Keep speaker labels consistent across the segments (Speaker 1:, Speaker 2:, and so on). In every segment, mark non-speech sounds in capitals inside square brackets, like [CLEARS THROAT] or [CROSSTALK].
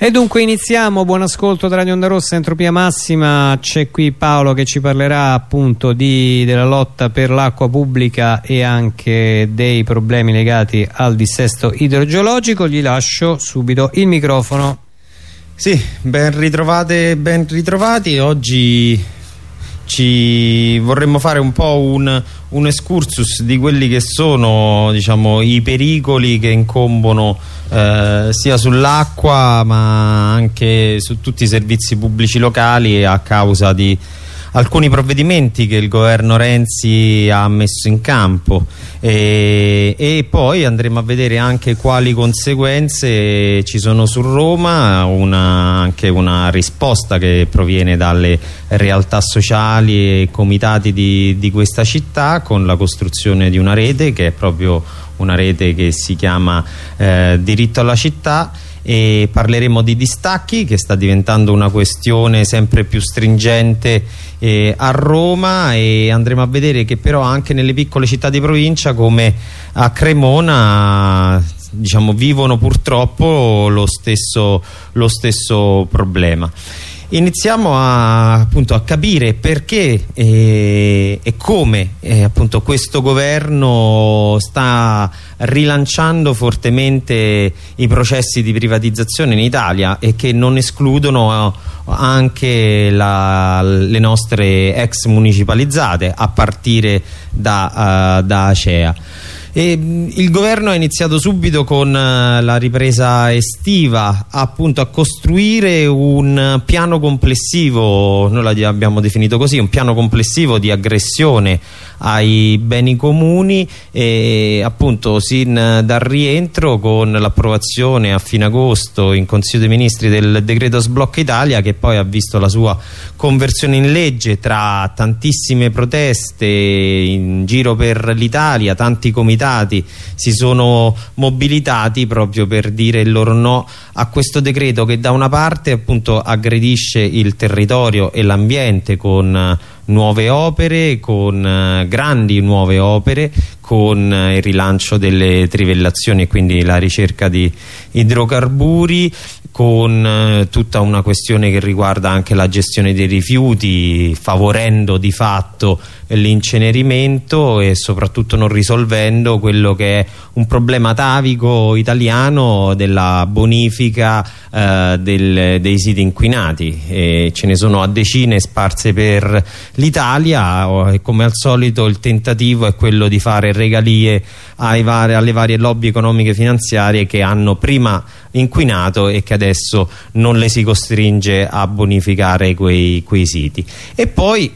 Speaker 1: E dunque iniziamo, buon ascolto da Radio Onda Rossa, Entropia Massima, c'è qui Paolo che ci parlerà appunto di, della lotta per l'acqua pubblica e anche dei problemi legati al dissesto idrogeologico, gli lascio subito il microfono.
Speaker 2: Sì, ben ritrovate, ben ritrovati, oggi ci vorremmo fare un po' un, un excursus di quelli che sono diciamo, i pericoli che incombono eh, sia sull'acqua ma anche su tutti i servizi pubblici locali a causa di alcuni provvedimenti che il governo Renzi ha messo in campo. E, e, poi andremo a vedere anche quali conseguenze ci sono su Roma una, anche una risposta che proviene dalle realtà sociali e comitati di, di questa città con la costruzione di una rete che è proprio una rete che si chiama eh, diritto alla città e parleremo di distacchi che sta diventando una questione sempre più stringente eh, a Roma. E andremo a vedere che però anche nelle piccole città di provincia come a Cremona diciamo, vivono purtroppo lo stesso, lo stesso problema iniziamo a, appunto, a capire perché e, e come e, appunto, questo governo sta rilanciando fortemente i processi di privatizzazione in Italia e che non escludono anche la, le nostre ex municipalizzate a partire da, uh, da Acea. E, il governo ha iniziato subito con uh, la ripresa estiva appunto a costruire un piano complessivo, noi l'abbiamo definito così, un piano complessivo di aggressione ai beni comuni e appunto sin dal rientro con l'approvazione a fine agosto in Consiglio dei Ministri del decreto sblocca Italia che poi ha visto la sua conversione in legge tra tantissime proteste in giro per l'Italia, tanti comitati si sono mobilitati proprio per dire il loro no a questo decreto che da una parte appunto aggredisce il territorio e l'ambiente con nuove opere, con eh, grandi nuove opere, con eh, il rilancio delle trivellazioni e quindi la ricerca di idrocarburi, con eh, tutta una questione che riguarda anche la gestione dei rifiuti, favorendo di fatto l'incenerimento e soprattutto non risolvendo quello che è un problema atavico italiano della bonifica eh, del, dei siti inquinati. E ce ne sono a decine sparse per l'Italia e come al solito il tentativo è quello di fare regalie vari, alle varie lobby economiche finanziarie che hanno prima inquinato e che adesso non le si costringe a bonificare quei, quei siti. E poi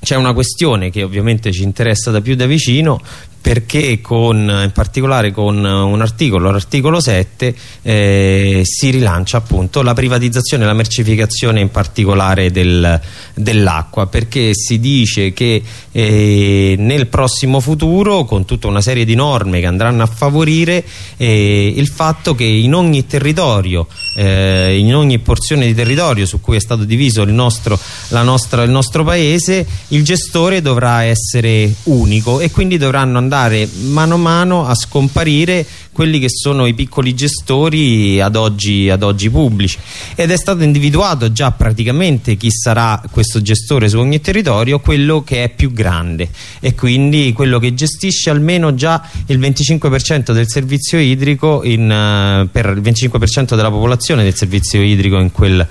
Speaker 2: c'è una questione che ovviamente ci interessa da più da vicino perché con, in particolare con un articolo, l'articolo 7, eh, si rilancia appunto la privatizzazione e la mercificazione in particolare del, dell'acqua perché si dice che eh, nel prossimo futuro con tutta una serie di norme che andranno a favorire eh, il fatto che in ogni territorio, eh, in ogni porzione di territorio su cui è stato diviso il nostro, nostra, il nostro paese, il gestore dovrà essere unico e quindi dovranno andare andare mano a mano a scomparire quelli che sono i piccoli gestori ad oggi, ad oggi pubblici. Ed è stato individuato già praticamente chi sarà questo gestore su ogni territorio quello che è più grande. E quindi quello che gestisce almeno già il 25% del servizio idrico in, uh, per il 25% della popolazione del servizio idrico in, quel,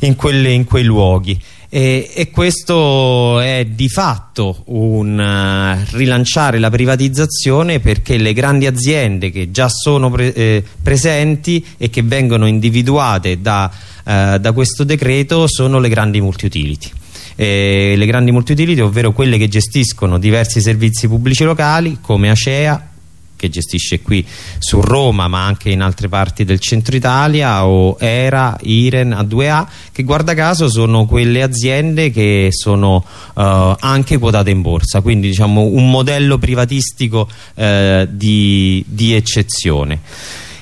Speaker 2: in, quelle, in quei luoghi e, e, questo è di fatto un uh, rilanciare la privatizzazione perché le grandi aziende che già sono pre eh, presenti e che vengono individuate da, uh, da questo decreto sono le grandi multi-utility. Eh, le grandi multi-utility ovvero quelle che gestiscono diversi servizi pubblici locali come Acea, che gestisce qui su Roma ma anche in altre parti del centro Italia o ERA, IREN, A2A che guarda caso sono quelle aziende che sono uh, anche quotate in borsa. Quindi diciamo un modello privatistico uh, di, di eccezione.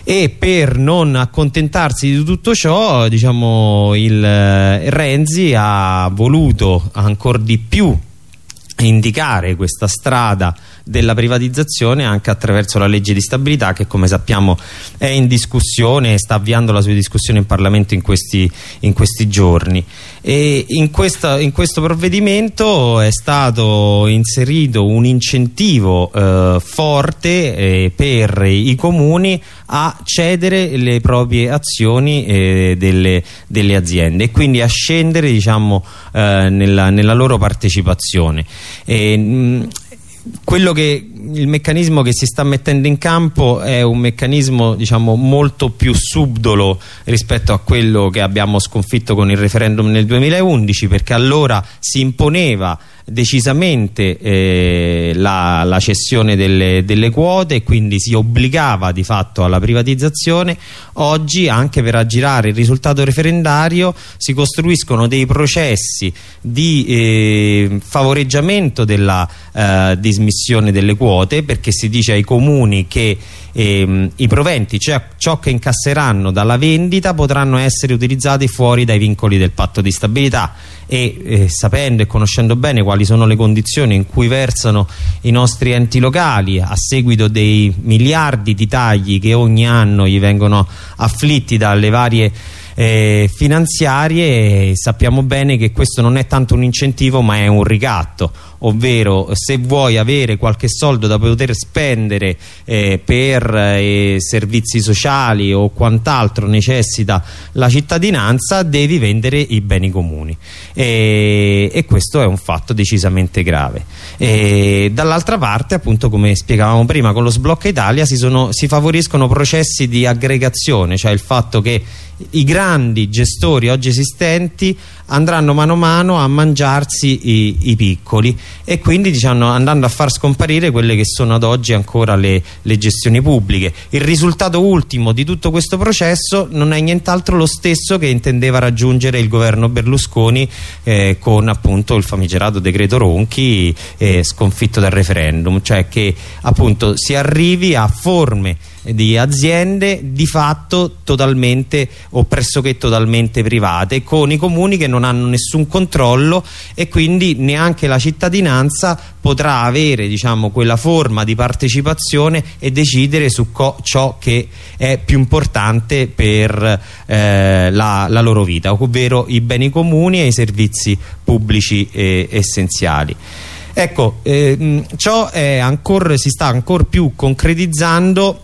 Speaker 2: E per non accontentarsi di tutto ciò diciamo il eh, Renzi ha voluto ancora di più indicare questa strada della privatizzazione anche attraverso la legge di stabilità che come sappiamo è in discussione e sta avviando la sua discussione in Parlamento in questi, in questi giorni e in, questa, in, questo provvedimento è stato inserito un incentivo eh, forte eh, per i comuni a cedere le proprie azioni eh, delle, delle, aziende e quindi a scendere diciamo, eh, nella, nella, loro partecipazione. E, mh, quello che il meccanismo che si sta mettendo in campo è un meccanismo diciamo molto più subdolo rispetto a quello che abbiamo sconfitto con il referendum nel 2011 perché allora si imponeva decisamente eh, la, la, cessione delle, delle, quote e quindi si obbligava di fatto alla privatizzazione. Oggi anche per aggirare il risultato referendario si costruiscono dei processi di eh, favoreggiamento della eh, dismissione delle quote perché si dice ai comuni che ehm, i proventi, cioè ciò che incasseranno dalla vendita potranno essere utilizzati fuori dai vincoli del patto di stabilità. E eh, sapendo e conoscendo bene quali sono le condizioni in cui versano i nostri enti locali a seguito dei miliardi di tagli che ogni anno gli vengono afflitti dalle varie eh, finanziarie sappiamo bene che questo non è tanto un incentivo ma è un ricatto ovvero se vuoi avere qualche soldo da poter spendere eh, per eh, servizi sociali o quant'altro necessita la cittadinanza devi vendere i beni comuni. E, e questo è un fatto decisamente grave. Dall'altra parte appunto come spiegavamo prima con lo sblocca Italia si, sono, si favoriscono processi di aggregazione cioè il fatto che i grandi gestori oggi esistenti andranno mano a mano a mangiarsi i, i piccoli e quindi diciamo, andando a far scomparire quelle che sono ad oggi ancora le, le, gestioni pubbliche. Il risultato ultimo di tutto questo processo non è nient'altro lo stesso che intendeva raggiungere il governo Berlusconi eh, con appunto il famigerato decreto Ronchi eh, sconfitto dal referendum, cioè che appunto si arrivi a forme di aziende di fatto totalmente o pressoché totalmente private con i comuni che non hanno nessun controllo e quindi neanche la cittadinanza potrà avere diciamo, quella forma di partecipazione e decidere su ciò che è più importante per eh, la, la, loro vita ovvero i beni comuni e i servizi pubblici eh, essenziali. Ecco eh, ciò ancora, si sta ancora più concretizzando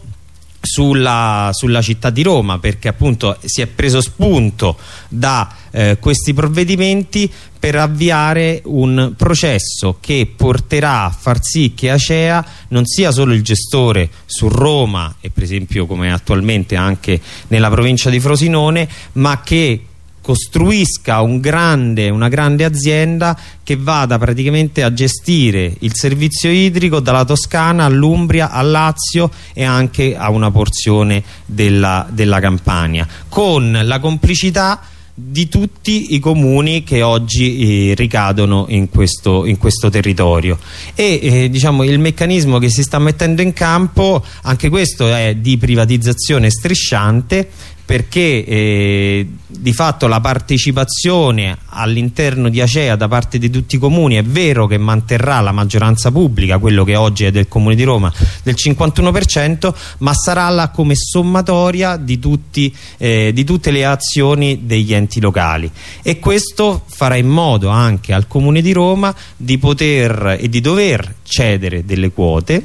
Speaker 2: sulla, sulla, città di Roma perché appunto si è preso spunto da eh, questi provvedimenti per avviare un processo che porterà a far sì che Acea non sia solo il gestore su Roma e per esempio come attualmente anche nella provincia di Frosinone ma che costruisca un grande, una grande azienda che vada praticamente a gestire il servizio idrico dalla Toscana all'Umbria, al Lazio e anche a una porzione della, della Campania con la complicità di tutti i comuni che oggi eh, ricadono in questo, in questo, territorio. E eh, diciamo il meccanismo che si sta mettendo in campo anche questo è di privatizzazione strisciante perché eh, di fatto la partecipazione all'interno di Acea da parte di tutti i comuni è vero che manterrà la maggioranza pubblica, quello che oggi è del Comune di Roma, del 51%, ma sarà là come sommatoria di, tutti, eh, di tutte le azioni degli enti locali. E questo farà in modo anche al Comune di Roma di poter e di dover cedere delle quote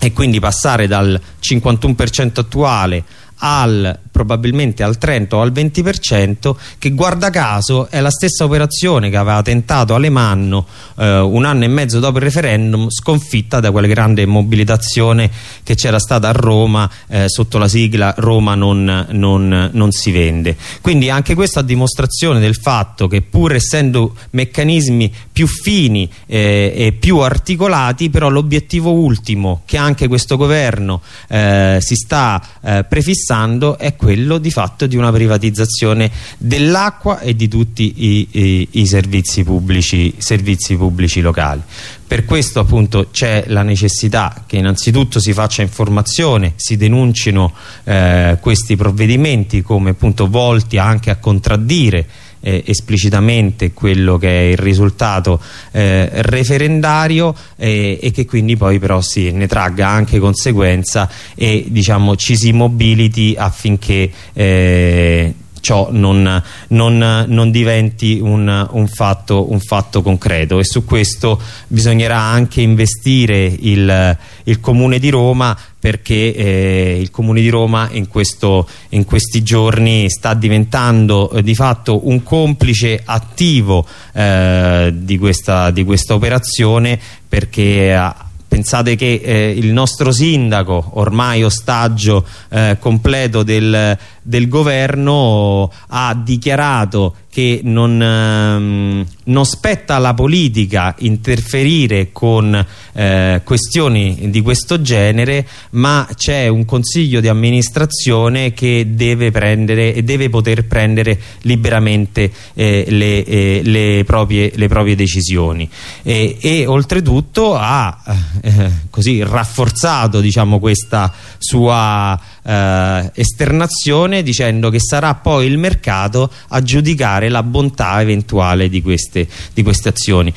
Speaker 2: e quindi passare dal 51% attuale al probabilmente al 30 o al 20% che guarda caso è la stessa operazione che aveva tentato Alemanno eh, un anno e mezzo dopo il referendum sconfitta da quella grande mobilitazione che c'era stata a Roma eh, sotto la sigla Roma non, non, non, si vende. Quindi anche questa dimostrazione del fatto che pur essendo meccanismi più fini eh, e più articolati però l'obiettivo ultimo che anche questo governo eh, si sta eh, prefissando è quello quello di fatto di una privatizzazione dell'acqua e di tutti i, i, i servizi, pubblici, servizi pubblici locali. Per questo appunto c'è la necessità che innanzitutto si faccia informazione, si denuncino eh, questi provvedimenti come appunto volti anche a contraddire eh, esplicitamente quello che è il risultato eh, referendario eh, e che quindi poi però si ne tragga anche conseguenza e diciamo ci si mobiliti affinché eh, ciò non, non, non diventi un, un, fatto, un, fatto, concreto. E su questo bisognerà anche investire il, il Comune di Roma perché eh, il Comune di Roma in, questo, in questi giorni sta diventando eh, di fatto un complice attivo eh, di, questa, di questa operazione perché ha pensate che eh, il nostro sindaco ormai ostaggio eh, completo del, del governo ha dichiarato che non, ehm, non, spetta alla politica interferire con eh, questioni di questo genere ma c'è un consiglio di amministrazione che deve prendere e deve poter prendere liberamente eh, le, eh, le, proprie, le, proprie, decisioni. E, e oltretutto ha eh, così rafforzato diciamo, questa sua eh, esternazione dicendo che sarà poi il mercato a giudicare la bontà eventuale di queste, di queste azioni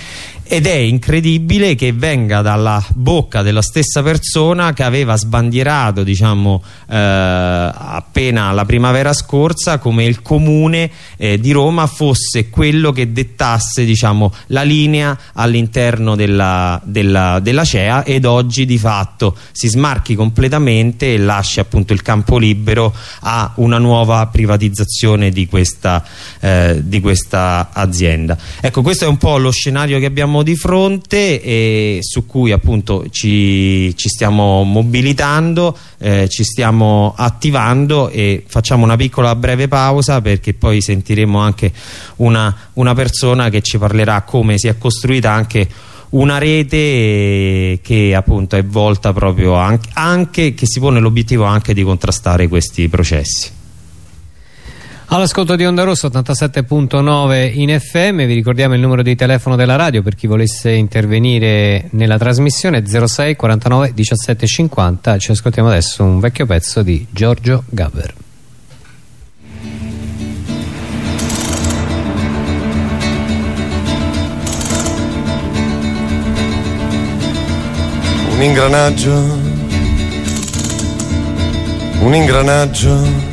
Speaker 2: ed è incredibile che venga dalla bocca della stessa persona che aveva sbandierato diciamo eh, appena la primavera scorsa come il comune eh, di Roma fosse quello che dettasse diciamo la linea all'interno della, della, della, CEA ed oggi di fatto si smarchi completamente e lascia appunto il campo libero a una nuova privatizzazione di questa, eh, di questa azienda. Ecco questo è un po' lo scenario che abbiamo di fronte e su cui appunto ci, ci stiamo mobilitando, eh, ci stiamo attivando e facciamo una piccola breve pausa perché poi sentiremo anche una, una persona che ci parlerà come si è costruita anche una rete che appunto è volta proprio anche, anche che si pone l'obiettivo anche di contrastare questi processi.
Speaker 1: All'ascolto di Onda Rosso 87.9 in FM, vi ricordiamo il numero di telefono della radio per chi volesse intervenire nella trasmissione 06 49 17 50. Ci ascoltiamo adesso un vecchio pezzo di Giorgio Gaber.
Speaker 3: Un ingranaggio, un ingranaggio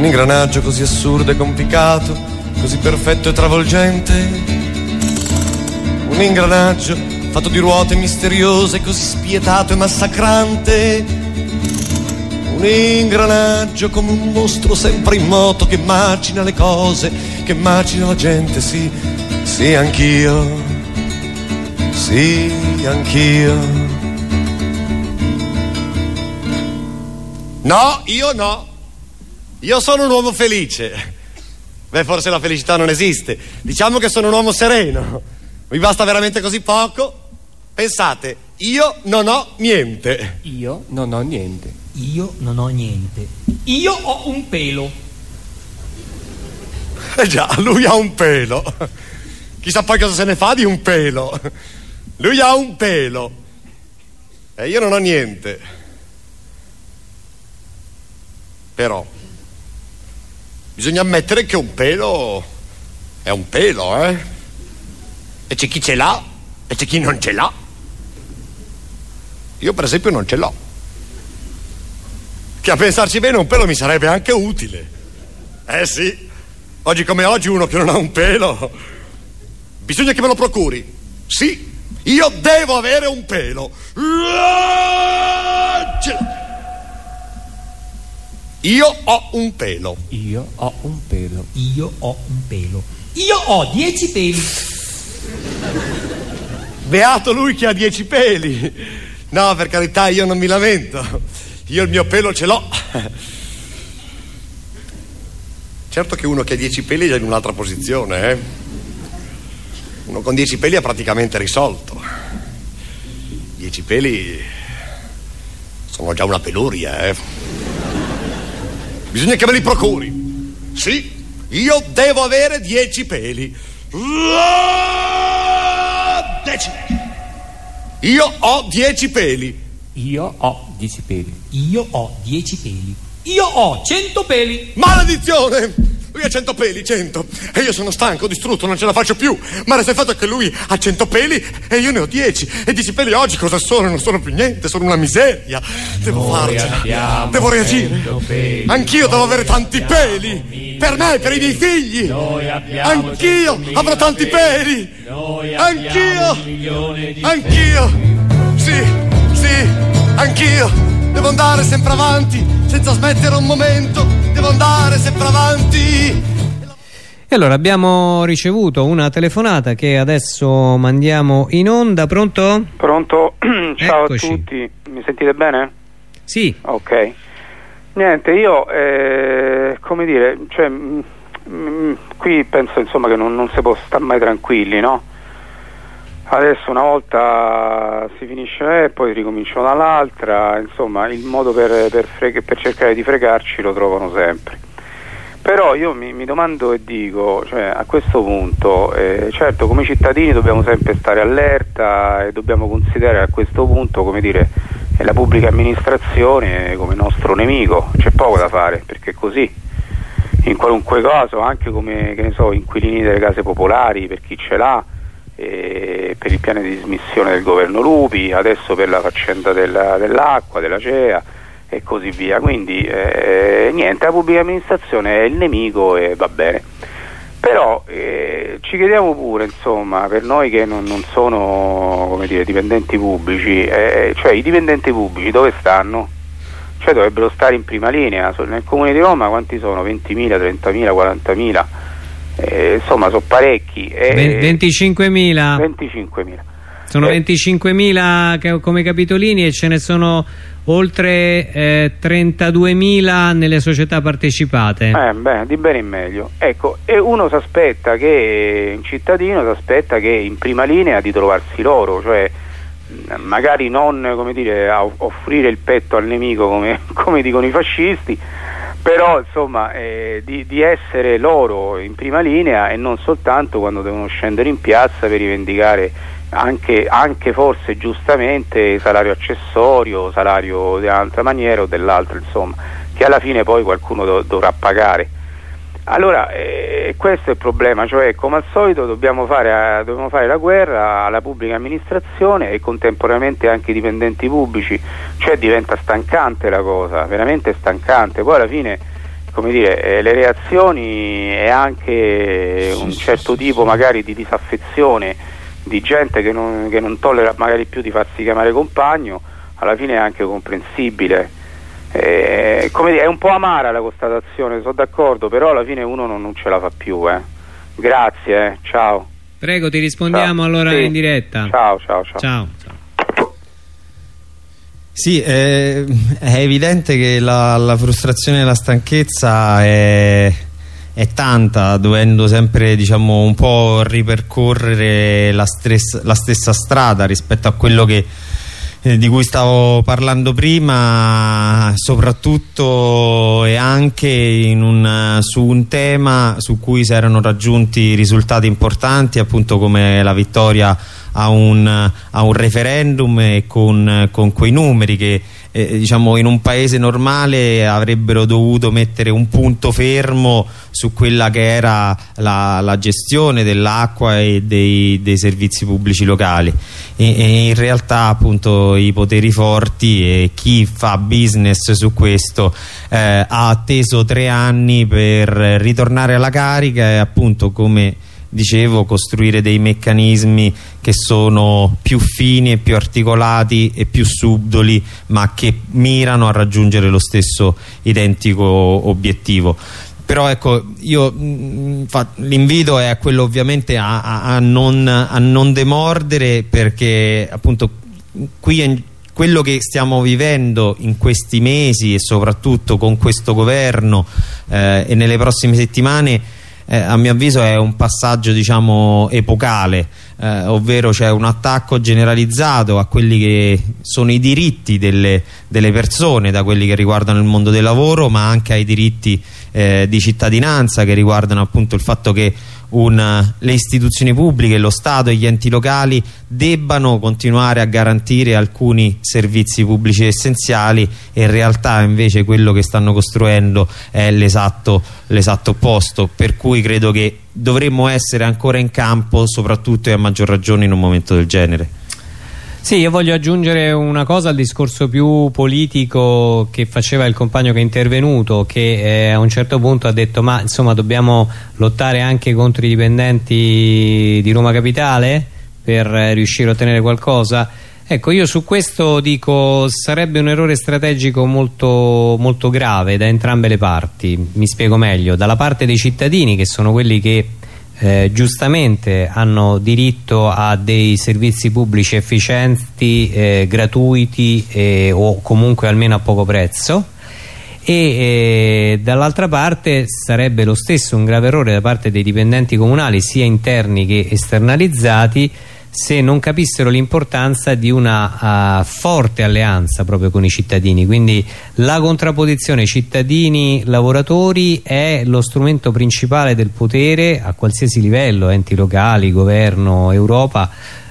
Speaker 3: un ingranaggio così assurdo e complicato, così perfetto e travolgente. Un ingranaggio fatto di ruote misteriose, così spietato e massacrante. Un ingranaggio come un mostro sempre in moto che macina le cose, che macina la gente, sì, sì anch'io, sì anch'io. No, io no. Io sono un uomo felice. Beh, forse la felicità non esiste. Diciamo che sono un uomo sereno. Mi basta veramente così poco. Pensate, io non ho niente.
Speaker 4: Io non ho niente.
Speaker 5: Io non ho niente. Io ho un pelo.
Speaker 3: Eh già, lui ha un pelo. Chissà poi cosa se ne fa di un pelo. Lui ha un pelo. E io non ho niente. Però bisogna ammettere che un pelo è un pelo, eh? E c'è chi ce l'ha e c'è chi non ce l'ha. Io per esempio non ce l'ho. Che a pensarci bene un pelo mi sarebbe anche utile. Eh sì, oggi come oggi uno che non ha un pelo, bisogna che me lo procuri. Sì, io devo avere un pelo. Ce l'ho. Io ho un pelo.
Speaker 4: Io ho un pelo.
Speaker 5: Io ho un pelo. Io ho dieci peli.
Speaker 3: Beato lui che ha dieci peli. No, per carità, io non mi lamento. Io il mio pelo ce l'ho. Certo che uno che ha dieci peli è in un'altra posizione, eh? Uno con dieci peli ha praticamente risolto. Dieci peli sono già una peluria, eh? Bisogna che me li procuri. Sì, io devo avere dieci peli. Dieci. Io ho dieci peli.
Speaker 4: Io ho dieci peli.
Speaker 5: Io ho dieci peli. Io ho cento peli.
Speaker 3: Maledizione! Lui ha 100 peli, 100. E io sono stanco, distrutto, non ce la faccio più. Ma resta il fatto che lui ha 100 peli e io ne ho 10. E 10 peli oggi cosa sono? Non sono più niente, sono una miseria. Devo farcela. Devo reagire. Anch'io devo avere tanti peli. Per me, per i miei figli. Anch'io avrò tanti peli. Anch'io. Anch'io. Sì, sì, anch'io. Devo andare sempre avanti, senza smettere un momento. Devo andare sempre avanti.
Speaker 1: E allora abbiamo ricevuto una telefonata che adesso mandiamo in onda. Pronto?
Speaker 6: Pronto? [CLEARS THROAT] Ciao
Speaker 1: Eccoci.
Speaker 6: a tutti, mi sentite bene?
Speaker 1: Sì.
Speaker 6: Ok. Niente, io, eh, come dire, cioè, mm, mm, qui penso insomma che non, non si può stare mai tranquilli, no? Adesso una volta si finisce e poi ricominciano dall'altra, insomma il modo per, per freg- per cercare di fregarci lo trovano sempre. Però io mi, mi domando e dico, cioè, a questo punto, eh, certo come cittadini dobbiamo sempre stare allerta e dobbiamo considerare a questo punto, come dire, eh, la pubblica amministrazione come nostro nemico, c'è poco da fare, perché è così. In qualunque caso, anche come so, inquilini delle case popolari, per chi ce l'ha, per il piano di dismissione del governo Lupi, adesso per la faccenda della- dell'acqua, della CEA e così via. Quindi eh, niente, la pubblica amministrazione è il nemico e va bene. Però eh, ci chiediamo pure, insomma, per noi che non, non sono dire, dipendenti pubblici, eh, cioè i dipendenti pubblici dove stanno? Cioè dovrebbero stare in prima linea, nel comune di Roma quanti sono? 20.000, 30.000, 40.000? Eh, insomma sono parecchi. eh,
Speaker 1: Ve- 25.000.
Speaker 6: 25.000.
Speaker 1: Sono
Speaker 6: Eh.
Speaker 1: 25.000 che- come capitolini e ce ne sono oltre eh, 32.000 nelle società partecipate.
Speaker 6: Eh, beh, di bene in meglio. Ecco, e uno si aspetta che, un cittadino si aspetta che in prima linea di trovarsi loro, cioè mh, magari non come dire, a- offrire il petto al nemico come, [LAUGHS] come dicono i fascisti, però insomma eh, di, di essere loro in prima linea e non soltanto quando devono scendere in piazza per rivendicare anche, anche forse giustamente salario accessorio, salario di un'altra maniera o dell'altra, insomma, che alla fine poi qualcuno do- dovrà pagare. Allora, eh, questo è il problema, cioè come al solito dobbiamo fare, eh, dobbiamo fare la guerra alla pubblica amministrazione e contemporaneamente anche ai dipendenti pubblici, cioè diventa stancante la cosa, veramente stancante. Poi alla fine, come dire, eh, le reazioni e anche un certo tipo magari di disaffezione di gente che non, che non tollera magari più di farsi chiamare compagno, alla fine è anche comprensibile. Eh, come dire, è un po' amara la constatazione, sono d'accordo, però alla fine uno non, non ce la fa più. eh. Grazie, eh. ciao.
Speaker 1: Prego, ti rispondiamo
Speaker 6: Ciao.
Speaker 1: allora
Speaker 6: Sì.
Speaker 1: in diretta.
Speaker 6: Ciao, ciao, ciao.
Speaker 1: Ciao. ciao.
Speaker 2: Sì, eh, è evidente che la, la frustrazione e la stanchezza è, è tanta, dovendo sempre diciamo, un po' ripercorrere la, stress- la stessa strada rispetto a quello che, eh, di cui stavo parlando prima, soprattutto e anche un- su un tema su cui si erano raggiunti risultati importanti, appunto come la vittoria a un, a un referendum e con, con quei numeri che eh, diciamo in un paese normale avrebbero dovuto mettere un punto fermo su quella che era la, la gestione dell'acqua e dei, dei servizi pubblici locali. E, e in realtà appunto i poteri forti e chi fa business su questo eh, ha atteso tre anni per ritornare alla carica e appunto come dicevo costruire dei meccanismi che sono più fini e più articolati e più subdoli ma che mirano a raggiungere lo stesso identico obiettivo. Però ecco io mh, fa- l'invito è a quello ovviamente a, a- a non, a non demordere perché appunto qui è quello che stiamo vivendo in questi mesi e soprattutto con questo governo eh, e nelle prossime settimane eh, a mio avviso è un passaggio diciamo epocale eh, ovvero c'è un attacco generalizzato a quelli che sono i diritti delle, delle persone da quelli che riguardano il mondo del lavoro ma anche ai diritti eh, di cittadinanza che riguardano appunto il fatto che un, le istituzioni pubbliche, lo Stato e gli enti locali debbano continuare a garantire alcuni servizi pubblici essenziali e in realtà invece quello che stanno costruendo è l'esatto opposto per cui credo che dovremmo essere ancora in campo soprattutto e a maggior ragione in un momento del genere
Speaker 1: sì, io voglio aggiungere una cosa al discorso più politico che faceva il compagno che è intervenuto che eh, a un certo punto ha detto ma insomma dobbiamo lottare anche contro i dipendenti di Roma Capitale per eh, riuscire a ottenere qualcosa? Ecco io su questo dico sarebbe un errore strategico molto, molto grave da entrambe le parti. Mi spiego meglio. Dalla parte dei cittadini che sono quelli che eh, giustamente hanno diritto a dei servizi pubblici efficienti, eh, gratuiti eh, o comunque almeno a poco prezzo. E eh, dall'altra parte sarebbe lo stesso un grave errore da parte dei dipendenti comunali sia interni che esternalizzati se non capissero l'importanza di una uh, forte alleanza proprio con i cittadini. Quindi la contrapposizione cittadini-lavoratori è lo strumento principale del potere a qualsiasi livello, enti locali, governo, Europa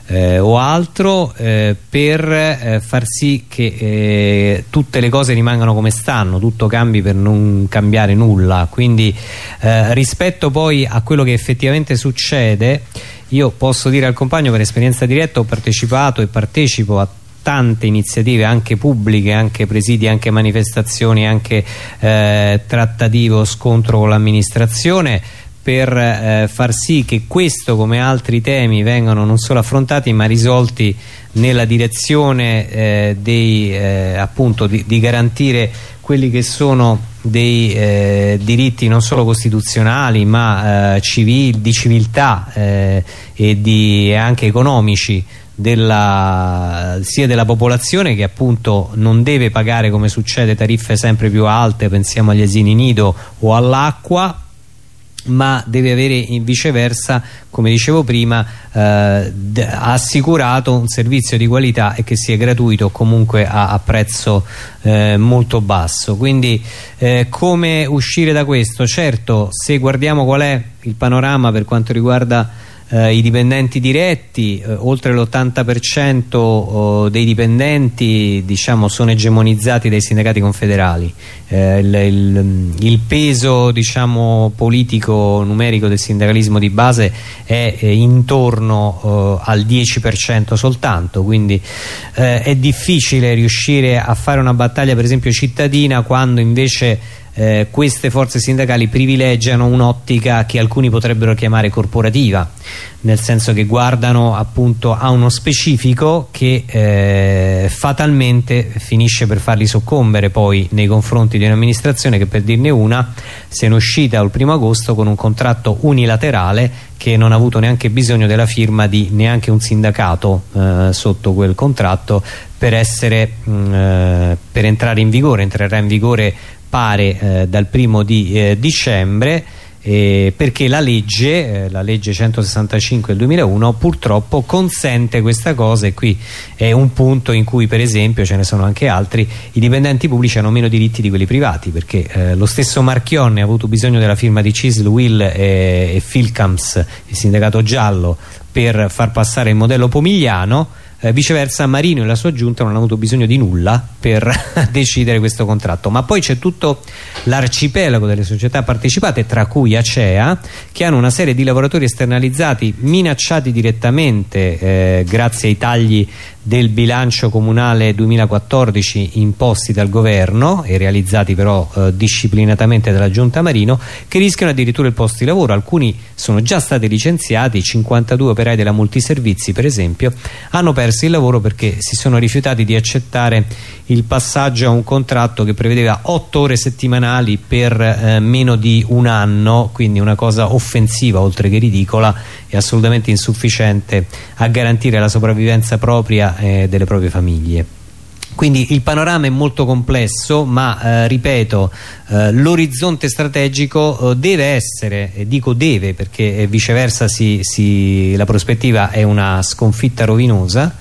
Speaker 1: eh, o altro eh, per eh, far sì che eh, tutte le cose rimangano come stanno, tutto cambi per non cambiare nulla. Quindi eh, rispetto poi a quello che effettivamente succede io posso dire al compagno per esperienza diretta ho partecipato e partecipo a tante iniziative anche pubbliche, anche presidi, anche manifestazioni, anche eh, trattative o scontro con l'amministrazione per eh, far sì che questo come altri temi vengano non solo affrontati ma risolti nella direzione eh, dei, eh, appunto di, di garantire quelli che sono dei eh, diritti non solo costituzionali ma eh, civili, di civiltà eh, e, di, anche economici della, sia della popolazione che appunto non deve pagare come succede tariffe sempre più alte pensiamo agli asini nido o all'acqua ma deve avere viceversa come dicevo prima eh, assicurato un servizio di qualità e che sia gratuito o comunque a, a prezzo eh, molto basso quindi eh, come uscire da questo? certo se guardiamo qual è il panorama per quanto riguarda eh, i dipendenti diretti, eh, oltre l'80% oh, dei dipendenti diciamo, sono egemonizzati dai sindacati confederali. Eh, il, il, il, peso diciamo, politico numerico del sindacalismo di base è intorno eh, al 10% soltanto, quindi eh, è difficile riuscire a fare una battaglia per esempio cittadina quando invece eh, queste forze sindacali privilegiano un'ottica che alcuni potrebbero chiamare corporativa nel senso che guardano appunto a uno specifico che eh, fatalmente finisce per farli soccombere poi nei confronti di un'amministrazione che per dirne una se ne è uscita il primo agosto con un contratto unilaterale che non ha avuto neanche bisogno della firma di neanche un sindacato eh, sotto quel contratto per, essere, mh, mm, eh, per entrare in vigore, entrerà in vigore pare eh, dal primo di eh, dicembre eh, perché la legge, eh, la legge 165 del 2001 purtroppo consente questa cosa e qui è un punto in cui per esempio ce ne sono anche altri i dipendenti pubblici hanno meno diritti di quelli privati perché eh, lo stesso Marchionne ha avuto bisogno della firma di Cisl, Will e, e Filcams il sindacato giallo per far passare il modello pomigliano eh, viceversa Marino e la sua giunta non hanno avuto bisogno di nulla per [LAUGHS] decidere questo contratto. Ma poi c'è tutto l'arcipelago delle società partecipate tra cui Acea che hanno una serie di lavoratori esternalizzati minacciati direttamente eh, grazie ai tagli del bilancio comunale 2014 imposti dal governo e realizzati però eh, disciplinatamente dalla giunta Marino che rischiano addirittura il posto di lavoro. Alcuni sono già stati licenziati 52 operai della multiservizi per esempio hanno perso il lavoro perché si sono rifiutati di accettare il passaggio a un contratto che prevedeva 8 ore settimanali per eh, meno di un anno quindi una cosa offensiva oltre che ridicola e assolutamente insufficiente a garantire la sopravvivenza propria eh, delle proprie famiglie. Quindi il panorama è molto complesso ma eh, ripeto eh, l'orizzonte strategico eh, deve essere e dico deve perché eh, viceversa si, si, la prospettiva è una sconfitta rovinosa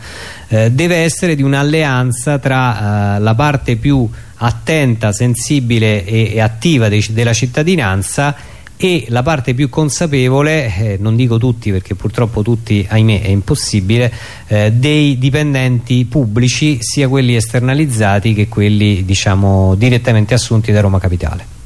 Speaker 1: eh, deve essere di un'alleanza tra la parte più attenta, sensibile e, e attiva dei, della cittadinanza e la parte più consapevole, eh, non dico tutti perché purtroppo tutti ahimè è impossibile, eh, dei dipendenti pubblici sia quelli esternalizzati che quelli diciamo direttamente assunti da Roma Capitale.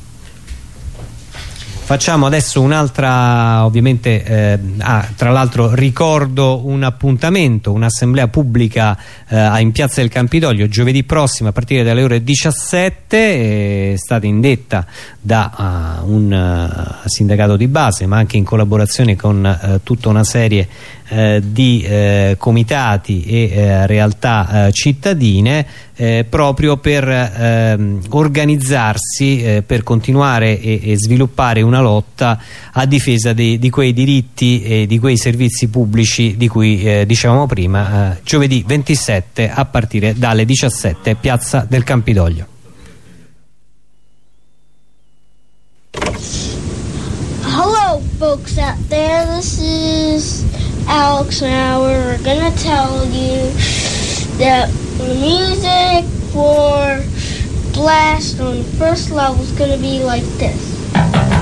Speaker 1: Facciamo adesso un'altra, ovviamente, eh, ah, tra l'altro ricordo un appuntamento, un'assemblea pubblica eh, in Piazza del Campidoglio giovedì prossimo a partire dalle ore 17, è stata indetta da uh, un uh, sindacato di base ma anche in collaborazione con uh, tutta una serie eh, di eh, comitati e eh, realtà eh, cittadine eh, proprio per ehm, organizzarsi per continuare e, e, sviluppare una lotta a difesa di, di, quei diritti e di quei servizi pubblici di cui dicevamo prima giovedì 27 a partire dalle 17 piazza del Campidoglio.
Speaker 7: Folks out there. This is Alex now we're gonna tell you that the music for Blast on the first level is gonna be like this.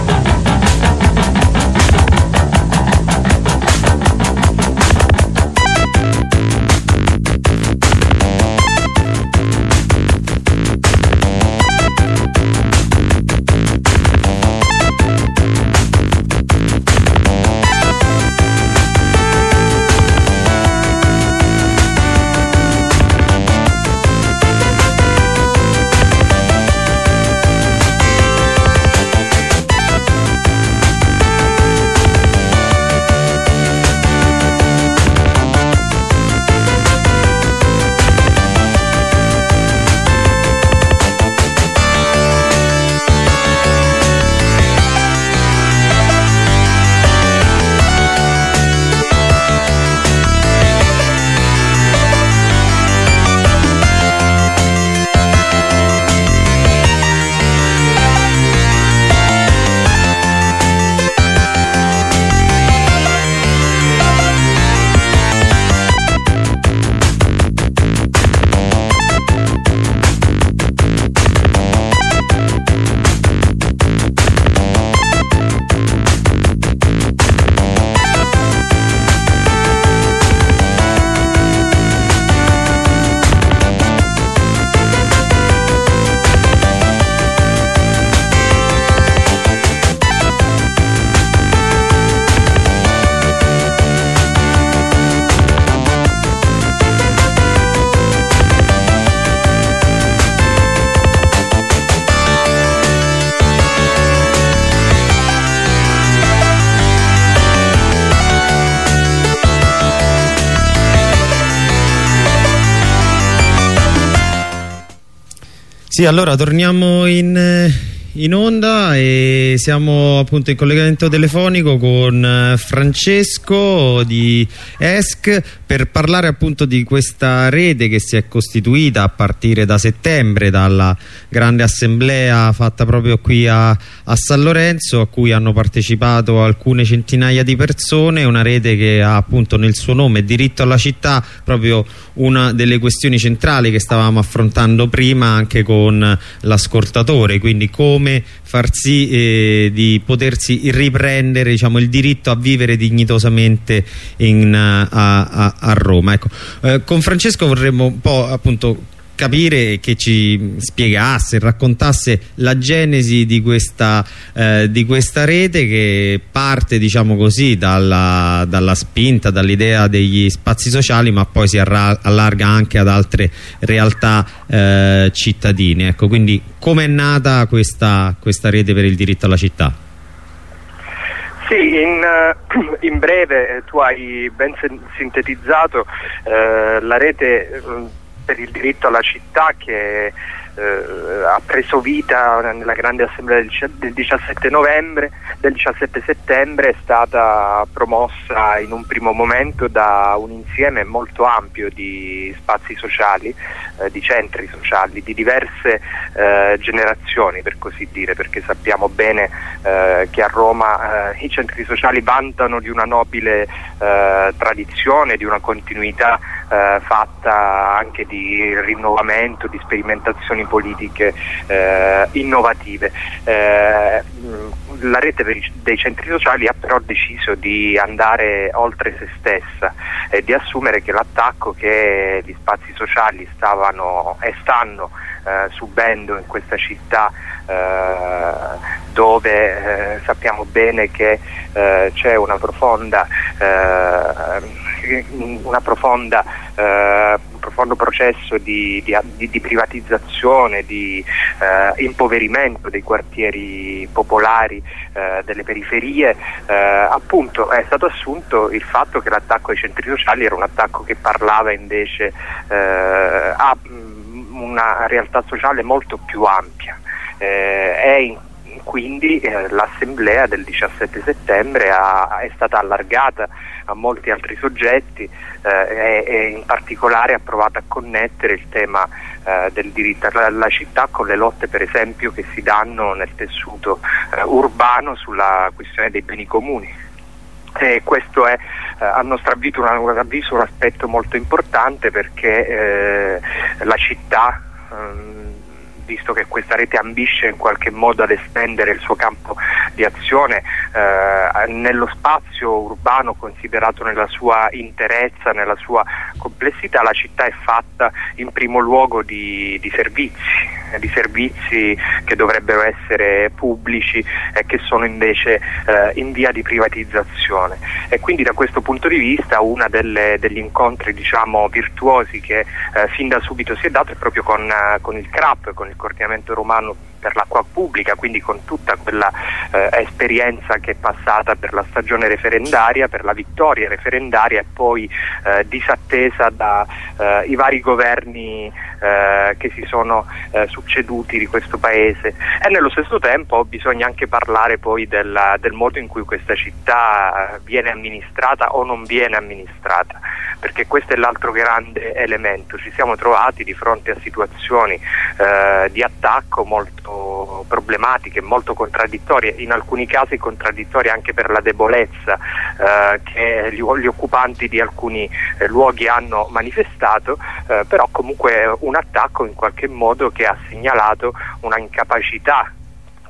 Speaker 2: Sì, allora torniamo in, eh, in, onda e siamo appunto in collegamento telefonico con eh, Francesco di ESC per parlare appunto di questa rete che si è costituita a partire da settembre dalla grande assemblea fatta proprio qui a, a San Lorenzo a cui hanno partecipato alcune centinaia di persone, una rete che ha appunto nel suo nome diritto alla città proprio una delle questioni centrali che stavamo affrontando prima anche con l'ascoltatore, quindi come far sì eh, di potersi riprendere diciamo, il diritto a vivere dignitosamente in, a, a, a, Roma. Ecco. Eh, con Francesco vorremmo un po' appunto capire che ci spiegasse, raccontasse la genesi di questa, eh, di questa rete che parte diciamo così dalla, dalla spinta, dall'idea degli spazi sociali ma poi si allarga anche ad altre realtà eh, cittadine. Ecco, quindi come è nata questa, questa rete per il diritto alla città?
Speaker 8: Sì, in, eh, in, breve tu hai ben sintetizzato eh, la rete per il diritto alla città che eh, ha preso vita nella grande assemblea del 17 novembre, del 17 settembre è stata promossa in un primo momento da un insieme molto ampio di spazi sociali, eh, di centri sociali, di diverse eh, generazioni per così dire, perché sappiamo bene eh, che a Roma eh, i centri sociali vantano di una nobile eh, tradizione, di una continuità eh, fatta anche di rinnovamento, di sperimentazioni politiche eh, innovative. Eh, la rete dei centri sociali ha però deciso di andare oltre se stessa e di assumere che l'attacco che gli spazi sociali stavano e stanno eh, subendo in questa città eh, dove eh, sappiamo bene che eh, c'è una profonda, una profonda un profondo processo di, di, di privatizzazione, di eh, impoverimento dei quartieri popolari eh, delle periferie, eh, appunto è stato assunto il fatto che l'attacco ai centri sociali era un attacco che parlava invece a una realtà sociale molto più ampia. Eh, in, quindi eh, l'assemblea del 17 settembre ha, è stata allargata a molti altri soggetti eh, e, e, in particolare ha provato a connettere il tema eh, del diritto alla città con le lotte per esempio che si danno nel tessuto eh, urbano sulla questione dei beni comuni. E questo è eh, a nostro avviso, un, avviso un aspetto molto importante perché eh, la città ehm, visto che questa rete ambisce in qualche modo ad estendere il suo campo di azione eh, nello spazio urbano considerato nella sua interezza, nella sua complessità, la città è fatta in primo luogo di, di servizi, di servizi che dovrebbero essere pubblici e che sono invece eh, in via di privatizzazione. E quindi da questo punto di vista uno degli incontri diciamo, virtuosi che eh, fin da subito si è dato è proprio con, eh, con il CRAP, con il coordinamento romano per l'acqua pubblica, quindi con tutta quella eh, esperienza che è passata per la stagione referendaria, per la vittoria referendaria e poi eh, disattesa dai eh, vari governi eh, che si sono eh, succeduti di questo paese. E nello stesso tempo bisogna anche parlare poi della, del modo in cui questa città viene amministrata o non viene amministrata perché questo è l'altro grande elemento, ci siamo trovati di fronte a situazioni eh, di attacco molto problematiche, molto contraddittorie, in alcuni casi contraddittorie anche per la debolezza eh, che gli, gli, occupanti di alcuni eh, luoghi hanno manifestato, eh, però comunque un attacco in qualche modo che ha segnalato una incapacità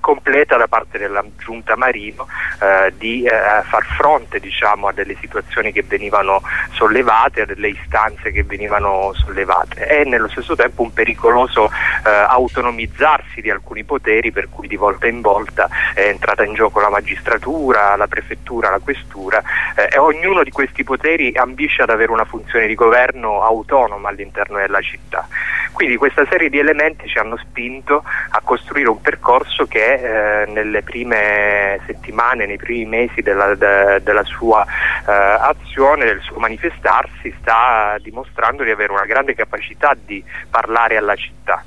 Speaker 8: completa da parte della giunta Marino eh, di eh, far fronte diciamo, a delle situazioni che venivano sollevate, a delle istanze che venivano sollevate e nello stesso tempo un pericoloso eh, autonomizzarsi di alcuni poteri per cui di volta in volta è entrata in gioco la magistratura, la prefettura, la questura eh, e ognuno di questi poteri ambisce ad avere una funzione di governo autonoma all'interno della città. Quindi questa serie di elementi ci hanno spinto a costruire un percorso che eh, nelle prime settimane, nei primi mesi della, de, della sua eh, azione, del suo manifestarsi, sta dimostrando di avere una grande capacità di parlare alla città.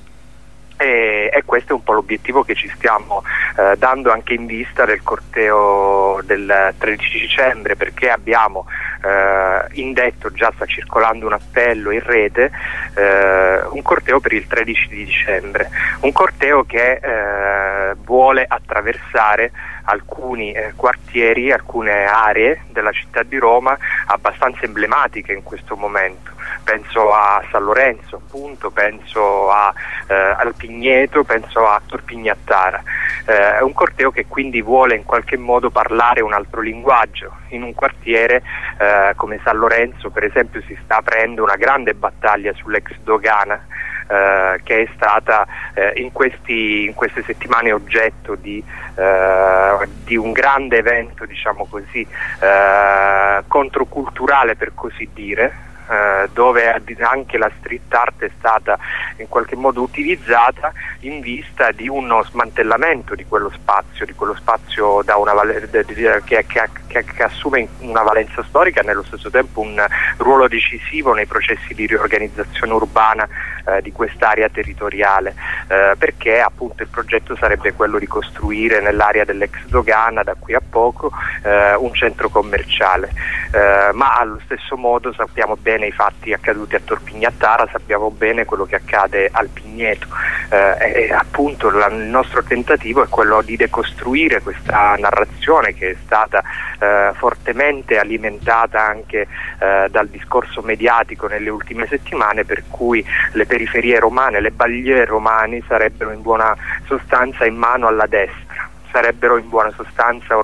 Speaker 8: E, e, questo è un po' l'obiettivo che ci stiamo eh, dando anche in vista del corteo del 13 dicembre perché abbiamo eh, indetto, già sta circolando un appello in rete, eh, un corteo per il 13 di dicembre, un corteo che eh, vuole attraversare alcuni eh, quartieri, alcune aree della città di Roma abbastanza emblematiche in questo momento. Penso a San Lorenzo, appunto, penso a, eh, al Pigneto, penso a Torpignattara. Eh, è un corteo che quindi vuole in qualche modo parlare un altro linguaggio. In un quartiere eh, come San Lorenzo, per esempio, si sta aprendo una grande battaglia sull'ex dogana eh, che è stata eh, in, questi, in, queste settimane oggetto di, eh, di un grande evento diciamo così, eh, controculturale per così dire eh, dove anche la street art è stata in qualche modo utilizzata in vista di uno smantellamento di quello spazio, di quello spazio vale che, che, che, che, assume una valenza storica e nello stesso tempo un ruolo decisivo nei processi di riorganizzazione urbana eh, di quest'area territoriale, eh, perché appunto il progetto sarebbe quello di costruire nell'area dell'ex dogana da qui a poco eh, un centro commerciale, eh, ma allo stesso modo sappiamo bene bene i fatti accaduti a Torpignattara, sappiamo bene quello che accade al Pigneto. Eh, e appunto la, il nostro tentativo è quello di decostruire questa narrazione che è stata eh, fortemente alimentata anche eh, dal discorso mediatico nelle ultime settimane per cui le periferie romane, le banlieue romane sarebbero in buona sostanza in mano alla destra sarebbero in buona sostanza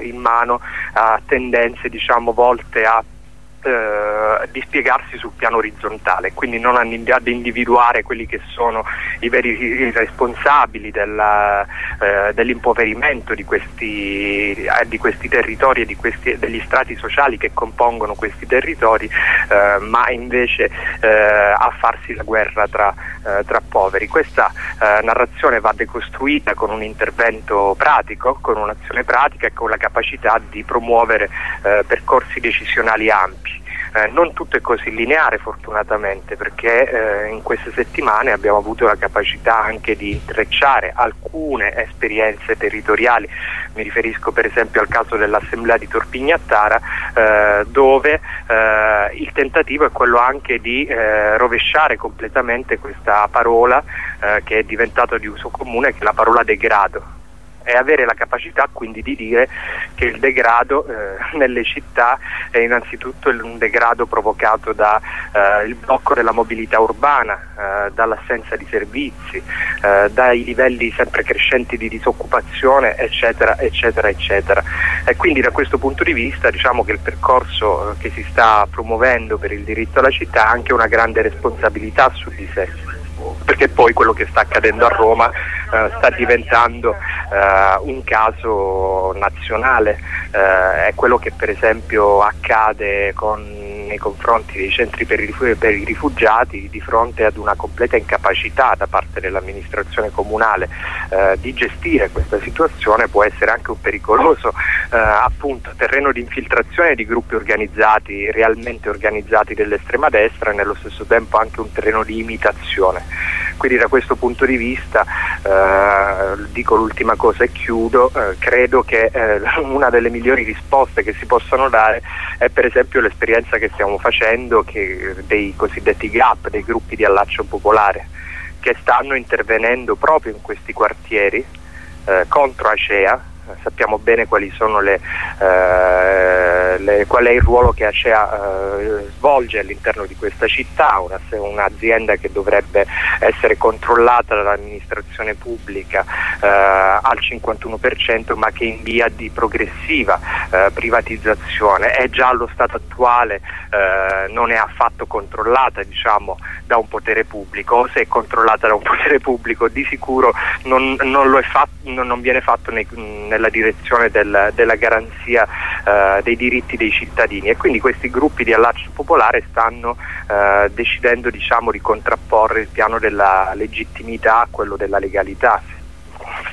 Speaker 8: in mano a tendenze diciamo, volte a eh, dispiegarsi sul piano orizzontale, quindi non ad individuare quelli che sono i veri responsabili eh, dell'impoverimento di questi, eh, di questi, territori e questi, degli strati sociali che compongono questi territori, eh, ma invece eh, a farsi la guerra tra, eh, tra poveri. Questa narrazione va decostruita con un intervento pratico, con un'azione pratica e con la capacità di promuovere percorsi decisionali ampi. Eh, non tutto è così lineare fortunatamente perché eh, in queste settimane abbiamo avuto la capacità anche di intrecciare alcune esperienze territoriali, mi riferisco per esempio al caso dell'assemblea di Torpignattara eh, dove eh, il tentativo è quello anche di eh, rovesciare completamente questa parola che è diventata di uso comune che è la parola degrado e avere la capacità quindi di dire che il degrado eh, [LAUGHS] nelle città è innanzitutto un degrado provocato dal eh, blocco della mobilità urbana, eh, dall'assenza di servizi, eh, dai livelli sempre crescenti di disoccupazione eccetera eccetera eccetera. E quindi da questo punto di vista diciamo che il percorso eh, che si sta promuovendo per il diritto alla città ha anche una grande responsabilità su di sé perché poi quello che sta accadendo a Roma eh, sta diventando eh, un caso nazionale, eh, è quello che per esempio accade con nei confronti dei centri per i, rifugiati di fronte ad una completa incapacità da parte dell'amministrazione comunale eh, di gestire questa situazione può essere anche un pericoloso eh, appunto, terreno di infiltrazione di gruppi organizzati, realmente organizzati dell'estrema destra e nello stesso tempo anche un terreno di imitazione. Quindi da questo punto di vista eh, dico l'ultima cosa e chiudo, eh, credo che eh, [LAUGHS] una delle migliori risposte che si possono dare è per esempio l'esperienza che stiamo facendo dei cosiddetti GAP, dei gruppi di allaccio popolare, che stanno intervenendo proprio in questi quartieri eh, contro Acea sappiamo bene le, eh, le, qual è il ruolo che Acea eh, svolge all'interno di questa città, una, un'azienda che dovrebbe essere controllata dall'amministrazione pubblica eh, al 51% ma che in via di progressiva eh, privatizzazione. È già allo stato attuale eh, non è affatto controllata diciamo, da un potere pubblico. O se è controllata da un [LAUGHS] potere pubblico di sicuro non, non, fatto, non viene fatto nei, nella direzione del, della garanzia eh, dei diritti dei cittadini. E quindi questi gruppi di allaccio popolare stanno eh, decidendo diciamo, di contrapporre il piano della legittimità a quello della legalità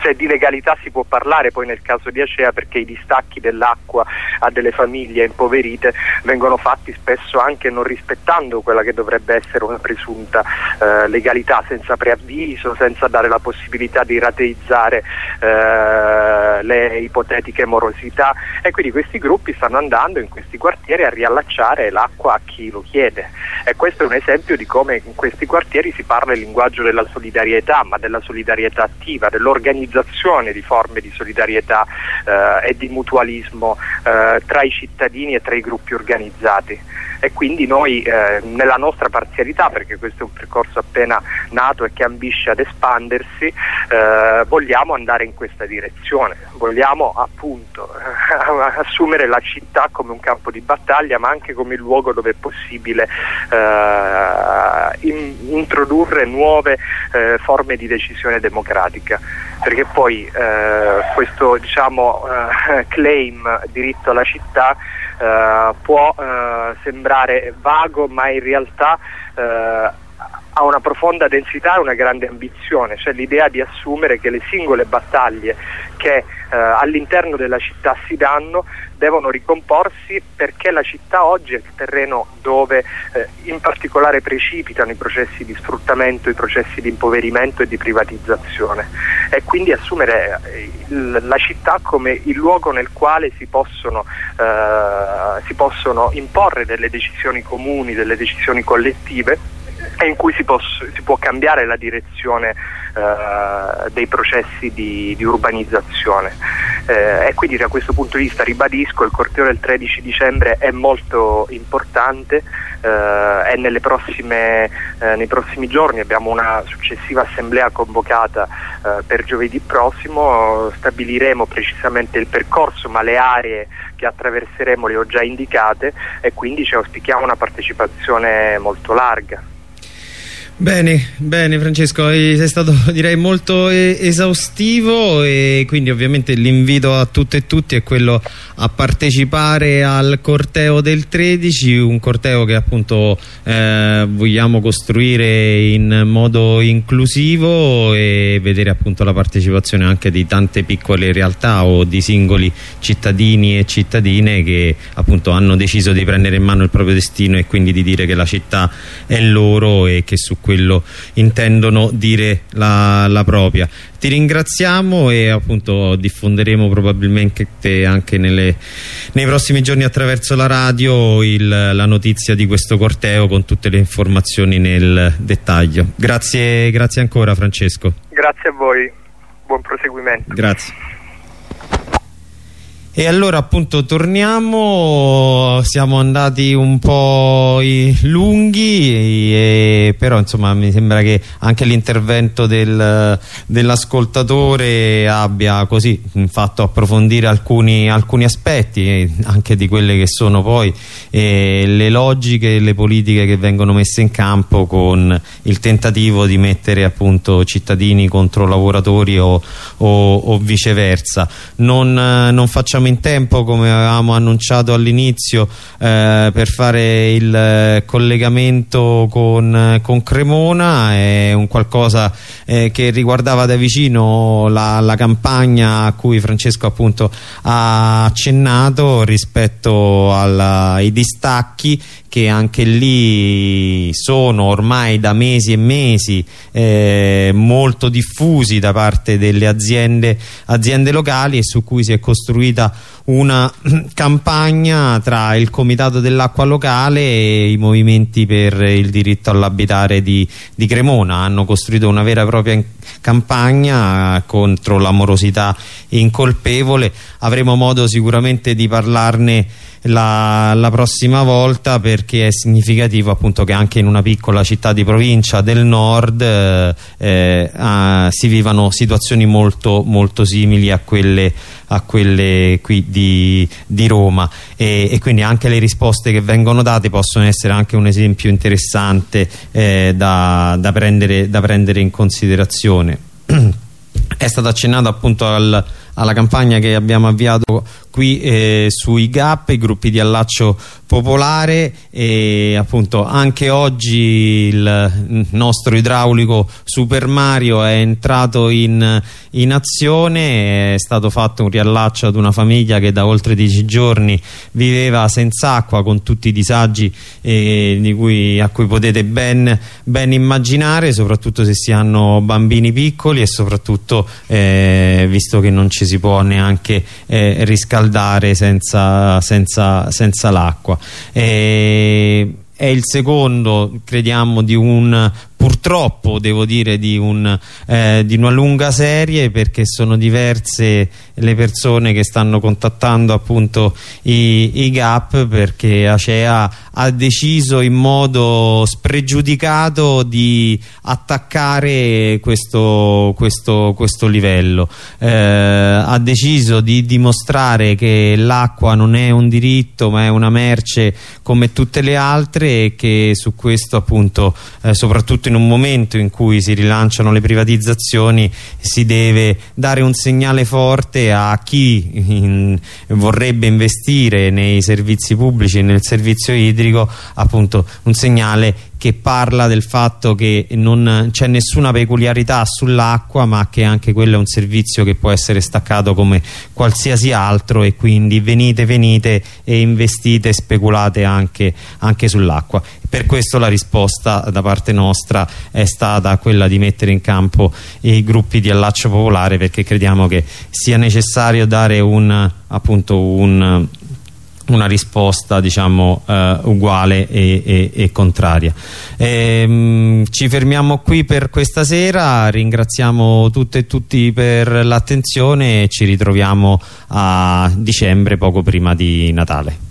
Speaker 8: se di legalità si può parlare poi nel caso di Acea perché i distacchi dell'acqua a delle famiglie impoverite vengono fatti spesso anche non rispettando quella che dovrebbe essere una presunta eh, legalità senza preavviso, senza dare la possibilità di rateizzare eh, le ipotetiche morosità. E quindi questi gruppi stanno andando in questi quartieri a riallacciare l'acqua a chi lo chiede. E questo è un esempio di come in questi quartieri si parla il linguaggio della solidarietà ma della solidarietà attiva, dell'organizzazione organizzazione di forme di solidarietà eh, e di mutualismo eh, tra i cittadini e tra i gruppi organizzati e quindi noi eh, nella nostra parzialità, perché questo è un percorso appena nato e che ambisce ad espandersi, eh, vogliamo andare in questa direzione, vogliamo appunto [LAUGHS] assumere la città come un campo di battaglia ma anche come il luogo dove è possibile eh, in, introdurre nuove eh, forme di decisione democratica. Perché poi eh, questo diciamo, eh, [LAUGHS] claim diritto alla città eh, può eh, sembrare vago ma in realtà eh, ha una profonda densità e una grande ambizione, cioè l'idea di assumere che le singole battaglie che eh, all'interno della città si danno devono ricomporsi perché la città oggi è il terreno dove eh, in particolare precipitano i processi di sfruttamento, i processi di impoverimento e di privatizzazione. E quindi assumere eh, il, la città come il luogo nel quale si possono, eh, si possono imporre delle decisioni comuni, delle decisioni collettive in cui si, posso, si può cambiare la direzione eh, dei processi di, di urbanizzazione. Eh, e quindi da questo punto di vista ribadisco il corteo del 13 dicembre è molto importante eh, e prossime, eh, nei prossimi giorni abbiamo una successiva assemblea convocata eh, per giovedì prossimo, stabiliremo precisamente il percorso ma le aree che attraverseremo le ho già indicate e quindi ci auspichiamo una partecipazione molto larga.
Speaker 2: Bene, bene Francesco, sei stato [LAUGHS] direi molto esaustivo e quindi ovviamente l'invito a tutte e tutti è quello a partecipare al corteo del 13, un corteo che appunto eh, vogliamo costruire in modo inclusivo e vedere appunto la partecipazione anche di tante piccole realtà o di singoli cittadini e cittadine che appunto hanno deciso di prendere in mano il proprio destino e quindi di dire che la città è loro e che su quello intendono dire la, la propria. Ti ringraziamo e appunto diffonderemo probabilmente anche nelle, nei prossimi giorni attraverso la radio il, la notizia di questo corteo con tutte le informazioni nel dettaglio. Grazie, grazie ancora Francesco.
Speaker 8: Grazie a voi. Buon proseguimento.
Speaker 2: Grazie e allora appunto torniamo, siamo andati un po' lunghi, e, però insomma mi sembra che anche l'intervento del, dell'ascoltatore abbia così fatto approfondire alcuni, alcuni aspetti anche di quelle che sono poi eh, le logiche e le politiche che vengono messe in campo con il tentativo di mettere appunto cittadini contro lavoratori o, o, o viceversa. Non, non facciamo siamo in tempo come avevamo annunciato all'inizio eh, per fare il eh, collegamento con, con, Cremona. È un qualcosa eh, che riguardava da vicino la, la, campagna a cui Francesco appunto ha accennato rispetto alla, ai distacchi che anche lì sono ormai da mesi e mesi eh, molto diffusi da parte delle aziende, aziende locali e su cui si è costruita una [CLEARS THROAT] campagna tra il comitato dell'acqua locale e i movimenti per il diritto all'abitare di, di, Cremona. Hanno costruito una vera e propria campagna contro l'amorosità incolpevole. Avremo modo sicuramente di parlarne la, la, prossima volta perché è significativo appunto che anche in una piccola città di provincia del nord eh, eh, si vivano situazioni molto, molto simili a quelle, a quelle qui di, di Roma. E, e, quindi anche le risposte che vengono date possono essere anche un esempio interessante eh, da, da, prendere, da prendere in considerazione. [CLEARS THROAT] È stato accennato appunto al, alla campagna che abbiamo avviato qui eh, sui GAP, i gruppi di allaccio popolare e appunto anche oggi il nostro idraulico Super Mario è entrato in, in azione, è stato fatto un riallaccio ad una famiglia che da oltre dieci giorni viveva senza acqua con tutti i disagi eh, cui, a cui potete ben, ben, immaginare, soprattutto se si hanno bambini piccoli e soprattutto eh, visto che non ci si può neanche eh, riscaldare scaldare senza, senza, senza l'acqua. È il secondo crediamo di un purtroppo devo dire di, un, eh, di, una lunga serie perché sono diverse le persone che stanno contattando appunto i, i GAP perché Acea ha deciso in modo spregiudicato di attaccare questo, questo, questo livello. Eh, ha deciso di dimostrare che l'acqua non è un diritto ma è una merce come tutte le altre e che su questo appunto eh, soprattutto in un momento in cui si rilanciano le privatizzazioni si deve dare un segnale forte a chi in, vorrebbe investire nei servizi pubblici e nel servizio idrico appunto un segnale che parla del fatto che non c'è nessuna peculiarità sull'acqua ma che anche quello è un servizio che può essere staccato come qualsiasi altro e quindi venite venite e investite speculate anche, anche sull'acqua. Per questo la risposta da parte nostra è stata quella di mettere in campo i gruppi di allaccio popolare perché crediamo che sia necessario dare un, appunto un una risposta diciamo eh, uguale e, e, e contraria. E, mh, ci fermiamo qui per questa sera ringraziamo tutte e tutti per l'attenzione e ci ritroviamo a dicembre poco prima di Natale